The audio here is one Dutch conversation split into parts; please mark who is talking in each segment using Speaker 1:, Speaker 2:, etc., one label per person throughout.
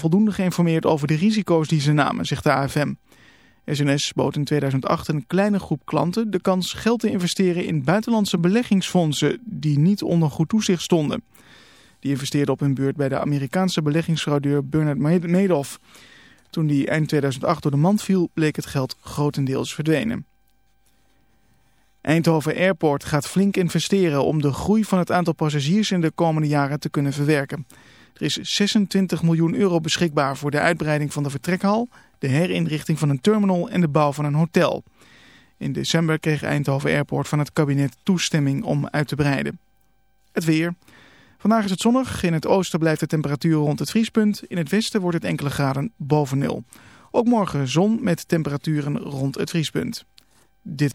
Speaker 1: voldoende geïnformeerd over de risico's die ze namen, zegt de AFM. SNS bood in 2008 een kleine groep klanten de kans geld te investeren in buitenlandse beleggingsfondsen die niet onder goed toezicht stonden. Die investeerden op hun beurt bij de Amerikaanse beleggingsfraudeur Bernard Madoff. Toen die eind 2008 door de mand viel, bleek het geld grotendeels verdwenen. Eindhoven Airport gaat flink investeren om de groei van het aantal passagiers in de komende jaren te kunnen verwerken. Er is 26 miljoen euro beschikbaar voor de uitbreiding van de vertrekhal, de herinrichting van een terminal en de bouw van een hotel. In december kreeg Eindhoven Airport van het kabinet toestemming om uit te breiden. Het weer. Vandaag is het zonnig. In het oosten blijft de temperatuur rond het vriespunt. In het westen wordt het enkele graden boven nul. Ook morgen zon met temperaturen rond het vriespunt. Dit.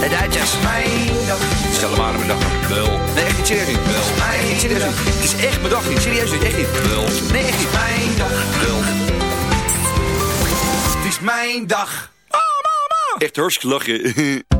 Speaker 2: De Duitsers.
Speaker 3: Mijn dag.
Speaker 4: Stel hem aan mijn dag. Wel.
Speaker 3: Nee, echt niet serieus niet.
Speaker 4: Wel.
Speaker 3: Nee, niet serieus niet. Het is echt mijn dag niet. Serieus niet. Echt niet.
Speaker 4: Wel.
Speaker 3: Nee, echt niet. Mijn dag.
Speaker 4: Wel.
Speaker 3: Het is mijn dag.
Speaker 4: Echt hartstikke lachen.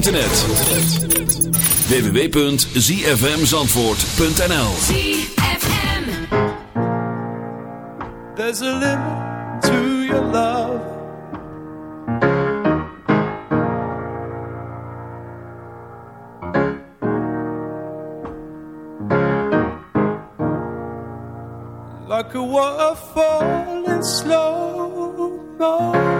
Speaker 4: internet. www.zfmzandvoort.nl
Speaker 5: There's a limit to your love. Like a waterfall in slow motion.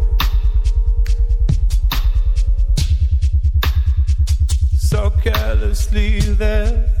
Speaker 5: so carelessly there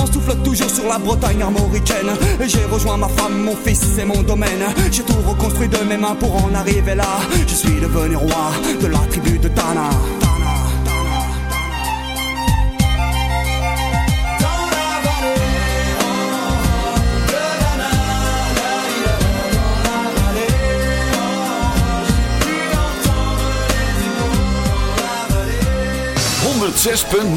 Speaker 6: Vent souffle toujours sur la Bretagne armoricaine. J'ai rejoint ma femme, mon fils et mon domaine. J'ai tout reconstruit de mes mains pour en arriver là. Je suis devenu roi de la tribu de Dana.
Speaker 4: Zes punt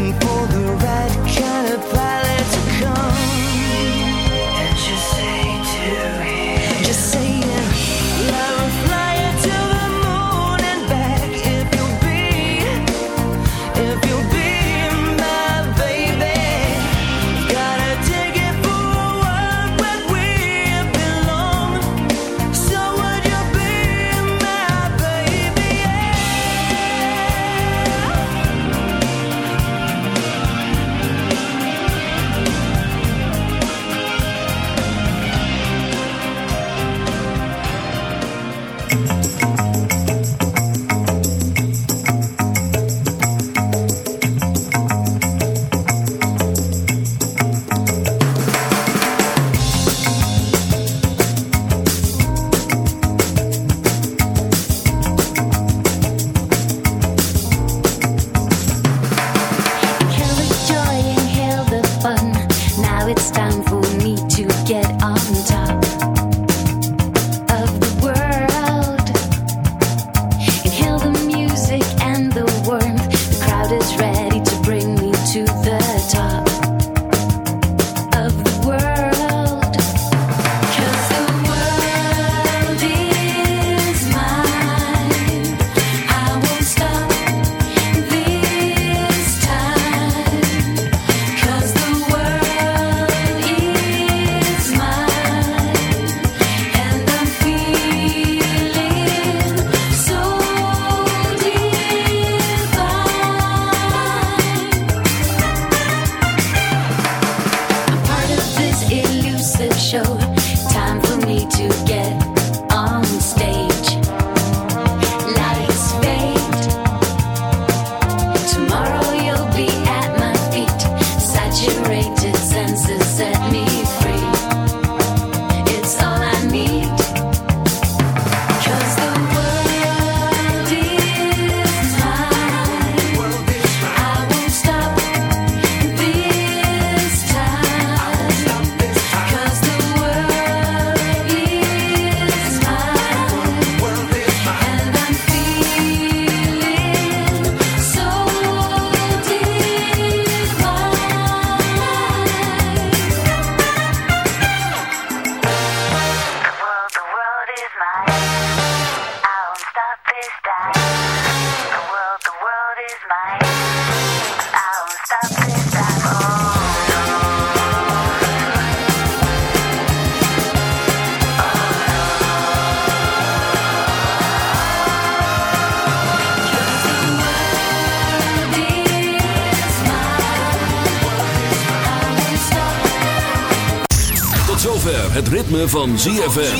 Speaker 7: Het ritme van ZFM.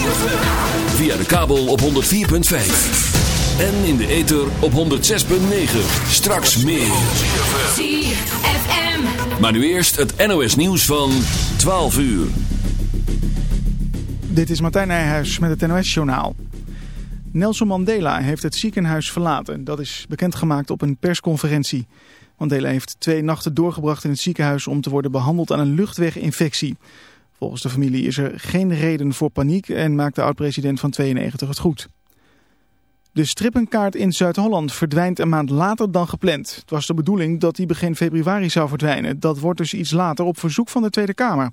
Speaker 7: Via de kabel op 104.5. En in de ether op 106.9. Straks meer.
Speaker 8: ZFM.
Speaker 7: Maar nu eerst het NOS nieuws van 12 uur.
Speaker 1: Dit is Martijn Nijhuis met het NOS-journaal. Nelson Mandela heeft het ziekenhuis verlaten. Dat is bekendgemaakt op een persconferentie. Mandela heeft twee nachten doorgebracht in het ziekenhuis om te worden behandeld aan een luchtweginfectie. Volgens de familie is er geen reden voor paniek en maakt de oud-president van 92 het goed. De strippenkaart in Zuid-Holland verdwijnt een maand later dan gepland. Het was de bedoeling dat die begin februari zou verdwijnen. Dat wordt dus iets later op verzoek van de Tweede Kamer.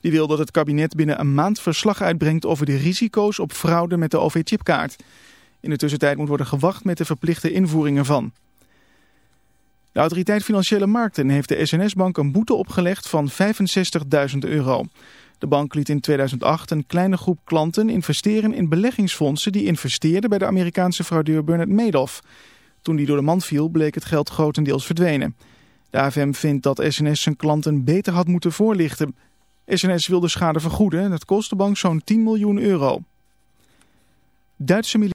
Speaker 1: Die wil dat het kabinet binnen een maand verslag uitbrengt over de risico's op fraude met de OV-chipkaart. In de tussentijd moet worden gewacht met de verplichte invoering ervan. De autoriteit Financiële Markten heeft de SNS-bank een boete opgelegd van 65.000 euro. De bank liet in 2008 een kleine groep klanten investeren in beleggingsfondsen die investeerden bij de Amerikaanse fraudeur Bernard Madoff. Toen die door de mand viel bleek het geld grotendeels verdwenen. De AFM vindt dat SNS zijn klanten beter had moeten voorlichten. SNS wil de schade vergoeden en dat kost de bank zo'n 10 miljoen euro. Duitse